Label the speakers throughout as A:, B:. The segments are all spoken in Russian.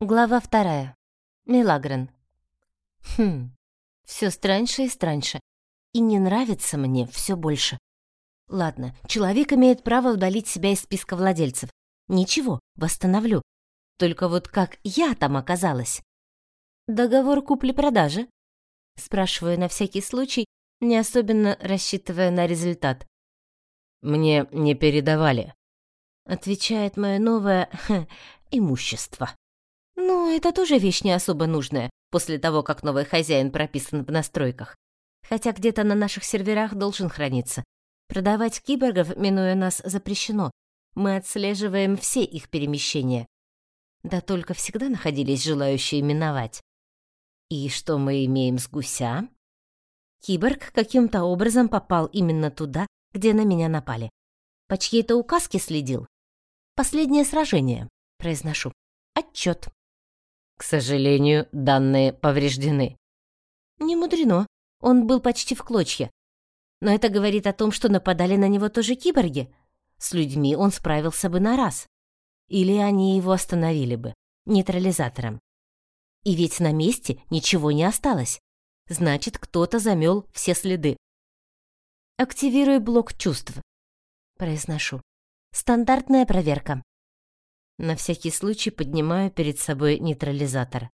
A: Глава вторая. Милагрен. Хм, все страньше и страньше. И не нравится мне все больше. Ладно, человек имеет право удалить себя из списка владельцев. Ничего, восстановлю. Только вот как я там оказалась? Договор купли-продажи? Спрашиваю на всякий случай, не особенно рассчитывая на результат.
B: «Мне не передавали», —
A: отвечает мое новое имущество. Ну, это тоже вещь не особо нужная, после того, как новый хозяин прописан в настройках. Хотя где-то на наших серверах должен храниться. Продавать киборгов, минуя нас, запрещено. Мы отслеживаем все их перемещения. Да только всегда находились желающие миновать. И что мы имеем с гуся? Киборг каким-то образом попал именно туда, где на меня напали. По чьей-то указке следил. Последнее сражение, произношу. Отчет.
B: К сожалению, данные повреждены.
A: Не мудрено. Он был почти в клочья. Но это говорит о том, что нападали на него тоже киборги. С людьми он справился бы на раз. Или они его остановили бы, нейтрализатором. И ведь на месте ничего не осталось. Значит, кто-то замел все следы. «Активируй блок чувств», — произношу. «Стандартная проверка. На всякий случай поднимаю перед собой нейтрализатор.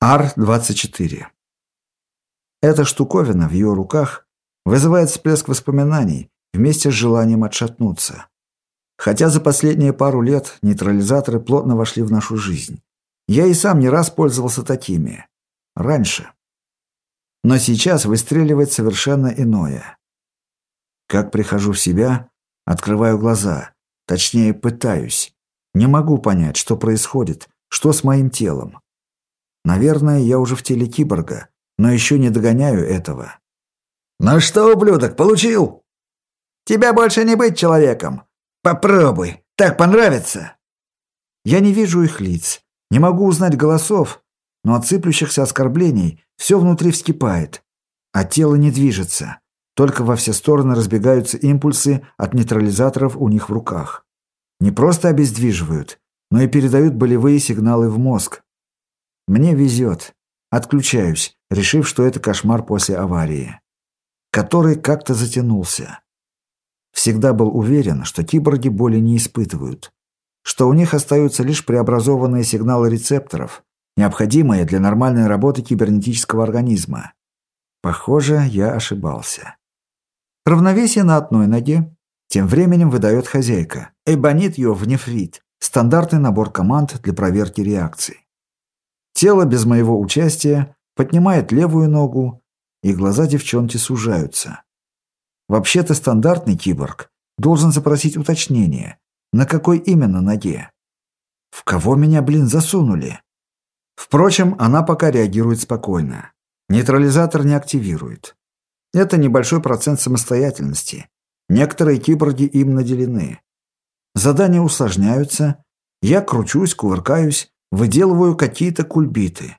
C: Ар-24. Эта штуковина в ее руках вызывает всплеск воспоминаний вместе с желанием отшатнуться. Хотя за последние пару лет нейтрализаторы плотно вошли в нашу жизнь. Я и сам не раз пользовался такими. Раньше. Но сейчас выстреливает совершенно иное. Как прихожу в себя, Открываю глаза. Точнее, пытаюсь. Не могу понять, что происходит, что с моим телом. Наверное, я уже в теле киборга, но еще не догоняю этого.
D: «Ну что, ублюдок, получил? Тебя больше не быть человеком. Попробуй, так понравится!»
C: Я не вижу их лиц, не могу узнать голосов, но от сыплющихся оскорблений все внутри вскипает, а тело не движется. Только во все стороны разбегаются импульсы от нейтрализаторов у них в руках. Не просто обездвиживают, но и передают болевые сигналы в мозг. Мне везет. Отключаюсь, решив, что это кошмар после аварии. Который как-то затянулся. Всегда был уверен, что киборги боли не испытывают. Что у них остаются лишь преобразованные сигналы рецепторов, необходимые для нормальной работы кибернетического организма. Похоже, я ошибался. Равновесие на одной ноге. Тем временем выдает хозяйка. Эбонит ее в нефрит. Стандартный набор команд для проверки реакции. Тело без моего участия поднимает левую ногу, и глаза девчонки сужаются. Вообще-то стандартный киборг должен запросить уточнение, на какой именно ноге. В кого меня, блин, засунули? Впрочем, она пока реагирует спокойно. Нейтрализатор не активирует. Это небольшой процент самостоятельности. Некоторые киборги им наделены. Задания усложняются. Я кручусь, кувыркаюсь, выделываю какие-то кульбиты.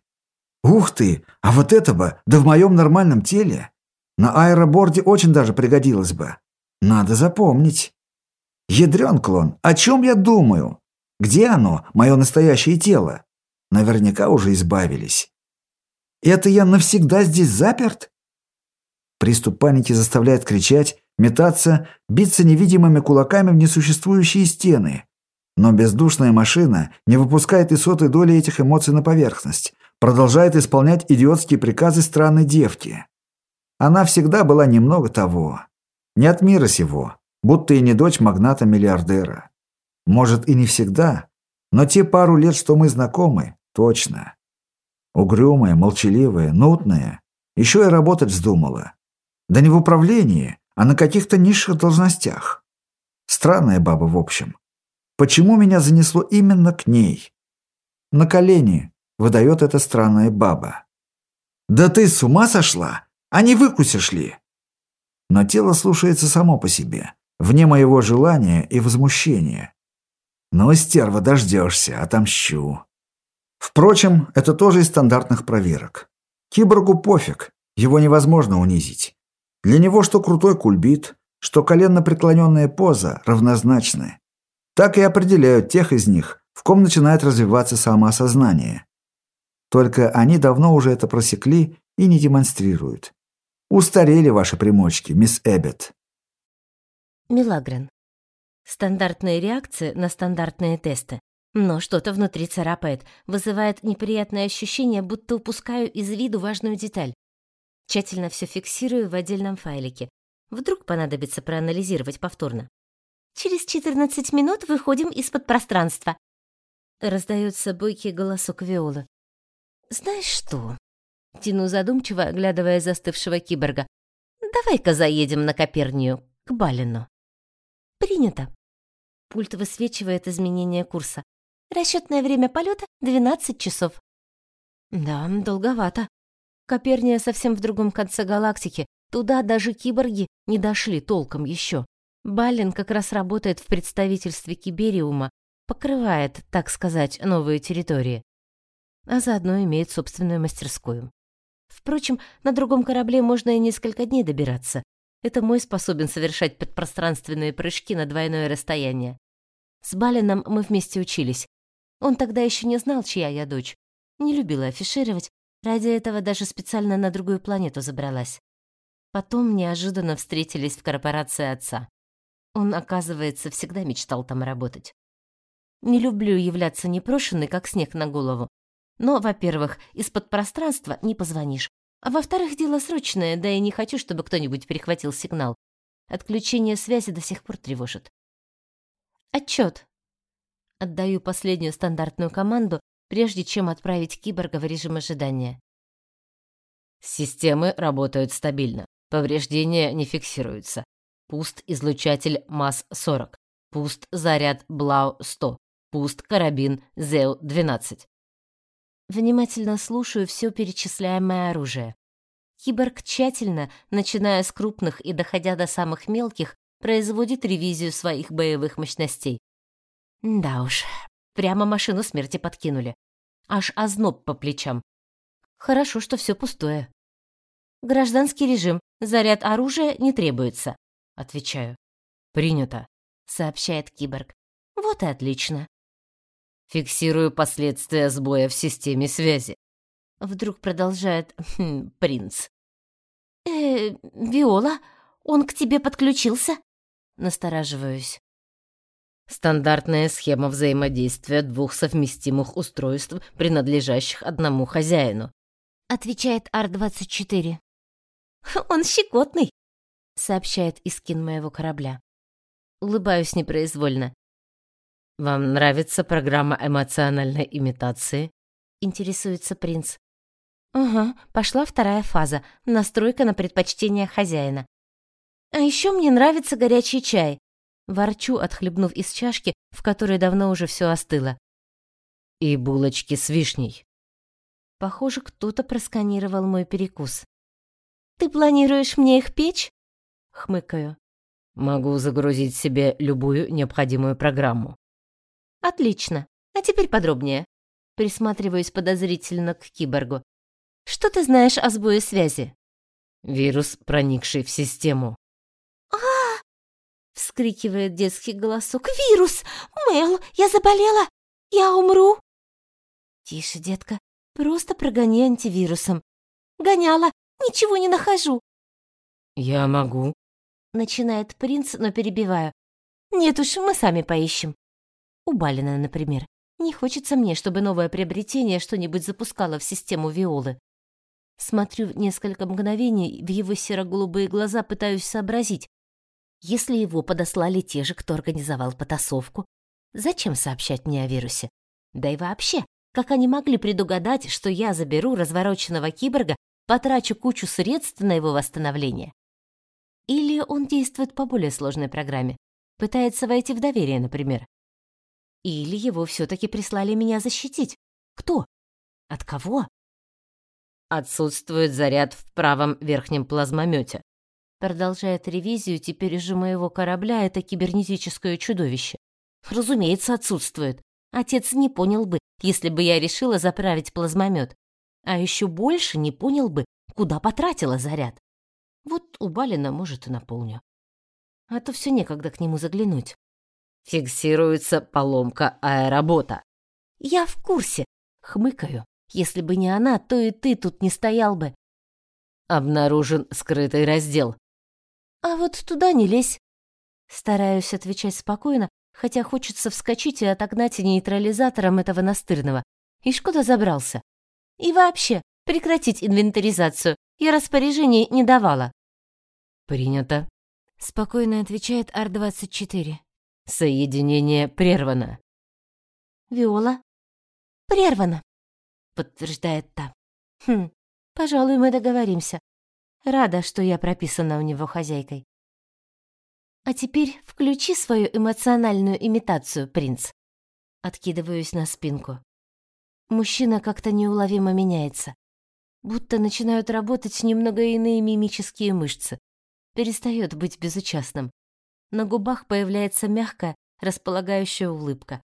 C: Ух ты, а вот это бы, да в моем нормальном теле. На аэроборде очень даже пригодилось бы. Надо запомнить. Ядрен клон, о чем я думаю? Где оно, мое настоящее тело? Наверняка уже избавились. Это я навсегда здесь заперт? Приступ паники заставляет кричать, метаться, биться невидимыми кулаками в несуществующие стены. Но бездушная машина не выпускает и сотой доли этих эмоций на поверхность, продолжает исполнять идиотские приказы странной девки. Она всегда была немного того. Не от мира сего, будто и не дочь магната-миллиардера. Может, и не всегда, но те пару лет, что мы знакомы, точно. Угрюмая, молчаливая, нутная, еще и работать вздумала. Да не в управлении, а на каких-то низших должностях. Странная баба, в общем. Почему меня занесло именно к ней? На колени выдает эта странная баба. «Да ты с ума сошла? А не выкусишь ли?» Но тело слушается само по себе, вне моего желания и возмущения. «Ну, стерва, дождешься, отомщу». Впрочем, это тоже из стандартных проверок. Киборгу пофиг, его невозможно унизить. Для него что крутой кульбит, что коленно-преклоненная поза равнозначны. Так и определяют тех из них, в ком начинает развиваться самоосознание. Только они давно уже это просекли и не демонстрируют. Устарели ваши примочки, мисс Эббет.
A: Милагрен. Стандартные реакции на стандартные тесты. Но что-то внутри царапает, вызывает неприятное ощущение, будто упускаю из виду важную деталь. Тщательно все фиксирую в отдельном файлике. Вдруг понадобится проанализировать повторно. Через 14 минут выходим из-под пространства. Раздается бойкий голосок Виолы. Знаешь что? Тяну задумчиво, оглядывая застывшего киборга. Давай-ка заедем на Копернию, к Балину. Принято. Пульт высвечивает изменение курса. Расчетное время полета 12 часов. Да, долговато. Коперния совсем в другом конце галактики. Туда даже киборги не дошли толком еще. Баллин как раз работает в представительстве Кибериума, покрывает, так сказать, новые территории. А заодно имеет собственную мастерскую. Впрочем, на другом корабле можно и несколько дней добираться. Это мой способен совершать подпространственные прыжки на двойное расстояние. С Балином мы вместе учились. Он тогда еще не знал, чья я дочь. Не любила афишировать, ради этого даже специально на другую планету забралась. Потом неожиданно встретились в корпорации отца. Он, оказывается, всегда мечтал там работать. Не люблю являться непрошенной, как снег на голову. Но, во-первых, из-под пространства не позвонишь. А во-вторых, дело срочное, да и не хочу, чтобы кто-нибудь перехватил сигнал. Отключение связи до сих пор тревожит. Отчет. Отдаю последнюю стандартную команду, прежде чем отправить киборга в режим ожидания.
B: Системы работают стабильно. Повреждения не фиксируются. Пуст излучатель МАС-40. Пуст заряд Блау-100. Пуст карабин ЗЕУ-12.
A: Внимательно слушаю все перечисляемое оружие. Киборг тщательно, начиная с крупных и доходя до самых мелких, производит ревизию своих боевых мощностей. Да уж, прямо машину смерти подкинули. Аж озноб по плечам. Хорошо, что все пустое. Гражданский режим, заряд оружия не требуется. Отвечаю.
B: Принято,
A: сообщает киборг. Вот и отлично.
B: Фиксирую последствия сбоя в системе связи.
A: Вдруг продолжает хм, принц. Э, Виола, он к тебе подключился? Настораживаюсь.
B: Стандартная схема взаимодействия двух совместимых устройств, принадлежащих одному хозяину.
A: Отвечает Ар-24. Он щекотный, сообщает Искин моего корабля. Улыбаюсь непроизвольно.
B: «Вам нравится программа эмоциональной имитации?»
A: — интересуется принц. «Ага, пошла вторая фаза — настройка на предпочтение хозяина. А еще мне нравится горячий чай». Ворчу, отхлебнув из чашки, в которой давно уже все остыло.
B: «И булочки с вишней».
A: Похоже, кто-то просканировал мой перекус. «Ты планируешь мне их печь?» — хмыкаю.
B: «Могу загрузить себе любую необходимую программу».
A: Отлично. А теперь подробнее. Присматриваюсь подозрительно к киборгу. Что ты знаешь о сбое связи?
B: Вирус, проникший в систему.
A: Вскрикивает детский голосок. Вирус! Мэл, я заболела! Я умру! Тише, детка. Просто прогони антивирусом. Гоняла, ничего не нахожу.
B: Я могу.
A: Начинает принц, но перебиваю. Нет уж, мы сами поищем. У Балина, например. Не хочется мне, чтобы новое приобретение что-нибудь запускало в систему Виолы. Смотрю несколько мгновений в его серо-голубые глаза, пытаюсь сообразить. Если его подослали те же, кто организовал потасовку, зачем сообщать мне о вирусе? Да и вообще, как они могли предугадать, что я заберу развороченного киборга, потрачу кучу средств на его восстановление? Или он действует по более сложной программе? Пытается войти в доверие, например. Или его все-таки прислали меня защитить? Кто? От кого?
B: Отсутствует заряд в правом верхнем плазмомете.
A: Продолжает ревизию теперь уже моего корабля это кибернетическое чудовище. Разумеется, отсутствует. Отец не понял бы, если бы я решила заправить плазмомет. А еще больше не понял бы, куда потратила заряд. Вот у Балина, может, и наполню. А то все некогда к нему заглянуть.
B: Фиксируется поломка аэробота.
A: Я в курсе. Хмыкаю. Если бы не она, то и ты тут не стоял бы.
B: Обнаружен скрытый раздел.
A: А вот туда не лезь. Стараюсь отвечать спокойно, хотя хочется вскочить и отогнать нейтрализатором этого настырного. Ишь куда забрался? И вообще, прекратить инвентаризацию. Я распоряжений не давала.
B: Принято.
A: Спокойно отвечает Ар-24.
B: Соединение прервано.
A: Виола. Прервано. Подтверждает та. Хм, пожалуй, мы договоримся. Рада, что я прописана у него хозяйкой. А теперь включи свою эмоциональную имитацию, принц. Откидываюсь на спинку. Мужчина как-то неуловимо меняется. Будто начинают работать немного иные мимические мышцы. Перестает быть безучастным. На губах появляется мягкая, располагающая улыбка.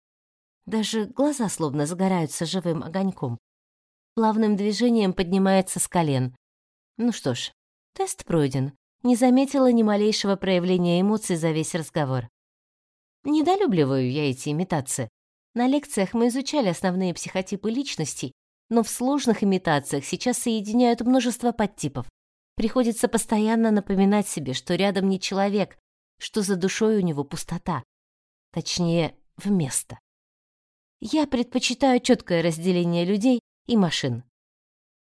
A: Даже глаза словно загораются живым огоньком. Плавным движением поднимается с колен. Ну что ж, тест пройден не заметила ни малейшего проявления эмоций за весь разговор. Недолюбливаю я эти имитации. На лекциях мы изучали основные психотипы личностей, но в сложных имитациях сейчас соединяют множество подтипов. Приходится постоянно напоминать себе, что рядом не человек, что за душой у него пустота. Точнее, вместо. Я предпочитаю четкое разделение людей и машин.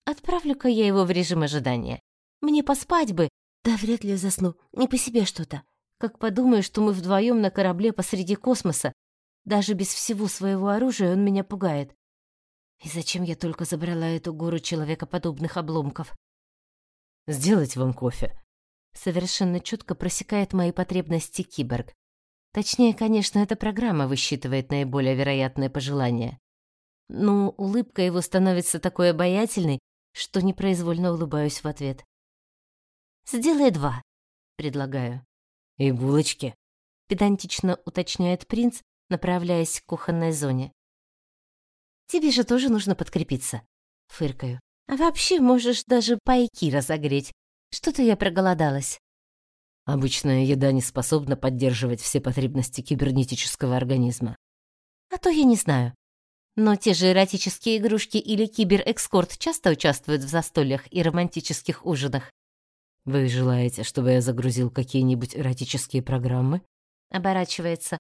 A: Отправлю-ка я его в режим ожидания. Мне поспать бы, да вряд ли засну, не по себе что-то. Как подумаю, что мы вдвоем на корабле посреди космоса. Даже без всего своего оружия он меня пугает. И зачем я только забрала эту гору человекоподобных обломков?
B: Сделать вам кофе.
A: Совершенно четко просекает мои потребности киборг. Точнее, конечно, эта программа высчитывает наиболее вероятные пожелания. Но улыбка его становится такой обаятельной, что непроизвольно улыбаюсь в ответ. Сделай два, предлагаю.
B: И булочки,
A: педантично уточняет принц, направляясь к кухонной зоне. Тебе же тоже нужно подкрепиться, фыркаю. А вообще можешь даже пайки разогреть. Что-то я проголодалась.
B: Обычная еда не способна поддерживать все потребности кибернетического организма.
A: А то я не знаю. Но те же эротические игрушки или киберэкскорт часто участвуют в застольях и романтических ужинах.
B: «Вы желаете, чтобы я загрузил какие-нибудь эротические программы?»
A: Оборачивается.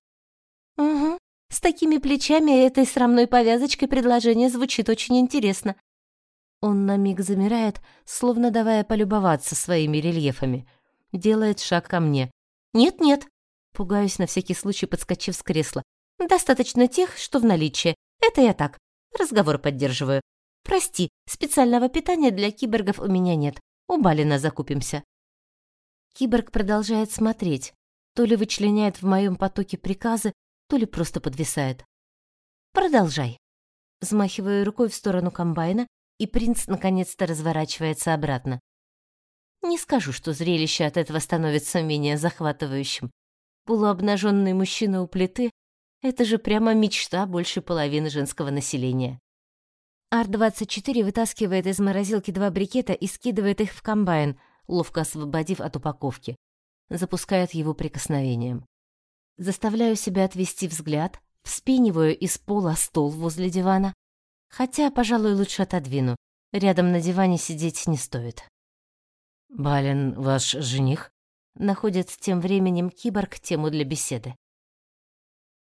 A: «Угу. С такими плечами и этой срамной повязочкой предложение звучит очень интересно». Он на миг замирает, словно давая полюбоваться своими рельефами. Делает шаг ко мне. «Нет-нет». Пугаюсь на всякий случай, подскочив с кресла. «Достаточно тех, что в наличии. Это я так. Разговор поддерживаю. Прости, специального питания для киборгов у меня нет. У Балина закупимся. Киборг продолжает смотреть, то ли вычленяет в моем потоке приказы, то ли просто подвисает. Продолжай. Взмахиваю рукой в сторону комбайна, и принц наконец-то разворачивается обратно. Не скажу, что зрелище от этого становится менее захватывающим. Полуобнаженный мужчина у плиты — это же прямо мечта большей половины женского населения. Ар-24 вытаскивает из морозилки два брикета и скидывает их в комбайн, ловко освободив от упаковки. Запускает его прикосновением. Заставляю себя отвести взгляд, вспениваю из пола стол возле дивана. Хотя, пожалуй, лучше отодвину. Рядом на диване сидеть не стоит.
B: «Бален ваш жених?»
A: Находит тем временем киборг тему для беседы.